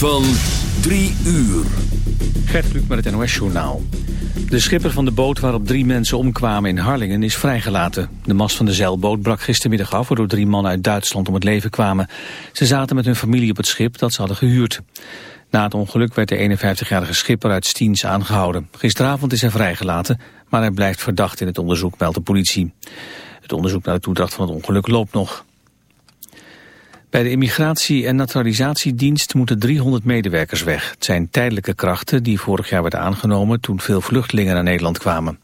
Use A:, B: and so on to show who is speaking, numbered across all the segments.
A: Van 3 uur.
B: Gert Kluk met het NOS-journaal. De schipper van de boot waarop drie mensen omkwamen in Harlingen is vrijgelaten. De mast van de zeilboot brak gistermiddag af... waardoor drie mannen uit Duitsland om het leven kwamen. Ze zaten met hun familie op het schip dat ze hadden gehuurd. Na het ongeluk werd de 51-jarige schipper uit Stiens aangehouden. Gisteravond is hij vrijgelaten, maar hij blijft verdacht in het onderzoek, meldt de politie. Het onderzoek naar de toedracht van het ongeluk loopt nog. Bij de Immigratie- en Naturalisatiedienst moeten 300 medewerkers weg. Het zijn tijdelijke krachten die vorig jaar werden aangenomen toen veel vluchtelingen naar Nederland kwamen.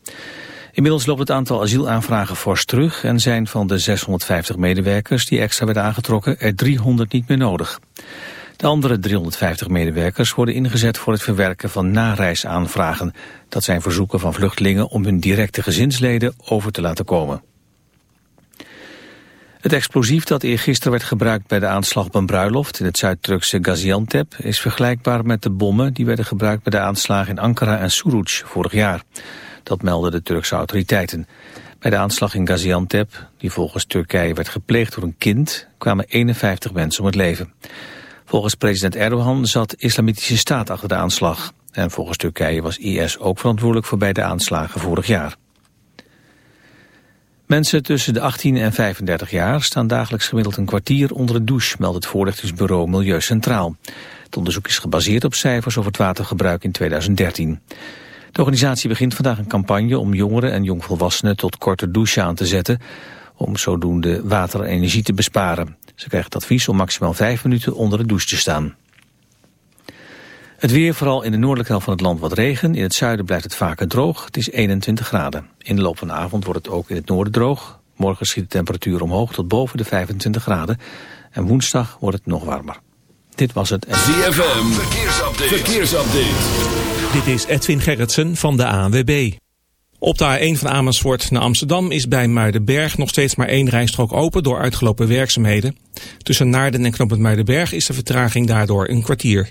B: Inmiddels loopt het aantal asielaanvragen fors terug en zijn van de 650 medewerkers die extra werden aangetrokken er 300 niet meer nodig. De andere 350 medewerkers worden ingezet voor het verwerken van nareisaanvragen. Dat zijn verzoeken van vluchtelingen om hun directe gezinsleden over te laten komen. Het explosief dat eergisteren werd gebruikt bij de aanslag op een bruiloft in het Zuid-Turkse Gaziantep is vergelijkbaar met de bommen die werden gebruikt bij de aanslagen in Ankara en Suruç vorig jaar. Dat melden de Turkse autoriteiten. Bij de aanslag in Gaziantep, die volgens Turkije werd gepleegd door een kind, kwamen 51 mensen om het leven. Volgens president Erdogan zat islamitische staat achter de aanslag. En volgens Turkije was IS ook verantwoordelijk voor beide aanslagen vorig jaar. Mensen tussen de 18 en 35 jaar staan dagelijks gemiddeld een kwartier onder de douche, meldt het voorlichtingsbureau Milieu Centraal. Het onderzoek is gebaseerd op cijfers over het watergebruik in 2013. De organisatie begint vandaag een campagne om jongeren en jongvolwassenen tot korte douche aan te zetten, om zodoende water en energie te besparen. Ze krijgen het advies om maximaal 5 minuten onder de douche te staan. Het weer, vooral in de noordelijke helft van het land wat regen. In het zuiden blijft het vaker droog. Het is 21 graden. In de loop van de avond wordt het ook in het noorden droog. Morgen schiet de temperatuur omhoog tot boven de 25 graden. En woensdag wordt het nog warmer. Dit was het...
A: ZFM, verkeersupdate. verkeersupdate.
C: Dit is Edwin Gerritsen van de ANWB. Op de A1 van Amersfoort naar Amsterdam is bij Muidenberg nog steeds maar één rijstrook open door uitgelopen werkzaamheden. Tussen Naarden en Knoppen Muidenberg is de vertraging daardoor een kwartier.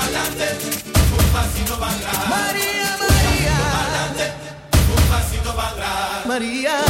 D: pa'lante, un pasito para atrás. María, María. Un pasito para atrás. María.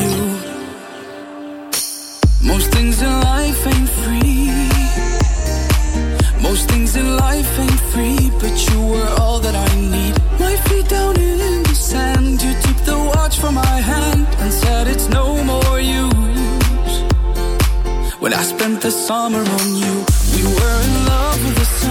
E: but you were all that I need. My feet down in the sand, you took the watch from my hand and said it's no more use. When I spent the summer on you, we were in love with the sun.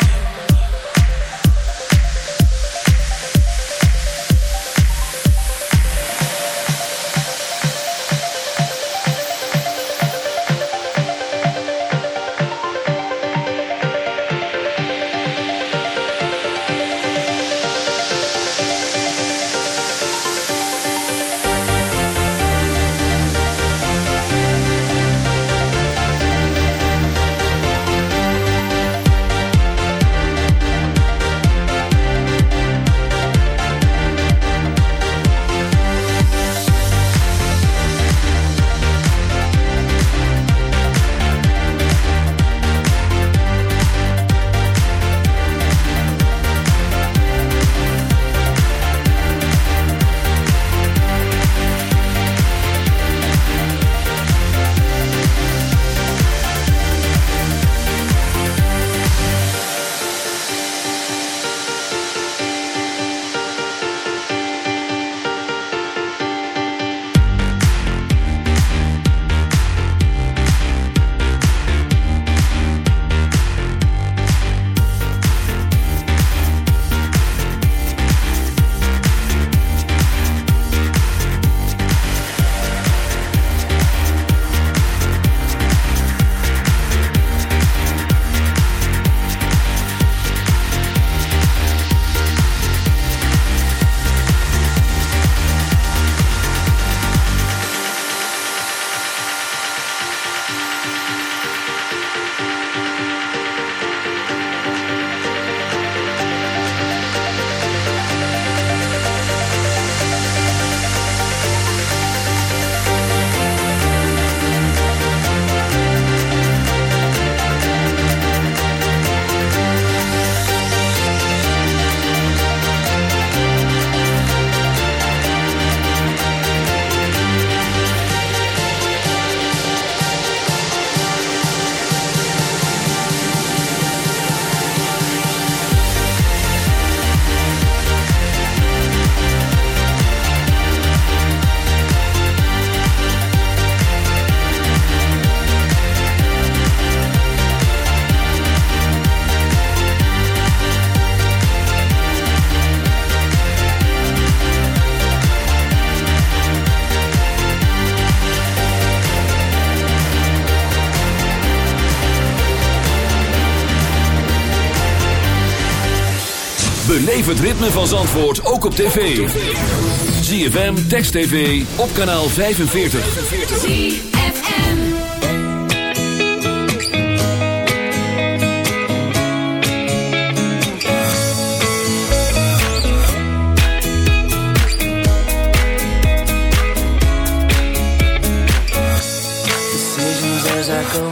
A: het ritme van Zandvoort ook op tv. ZFM, Text TV, op kanaal 45.
D: ZFM
F: Decisions as I go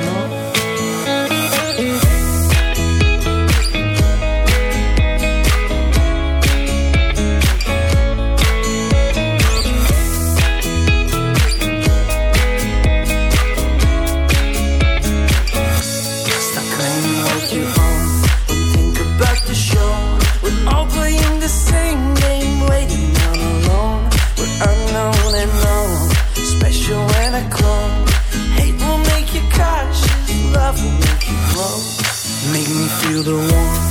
F: the
G: one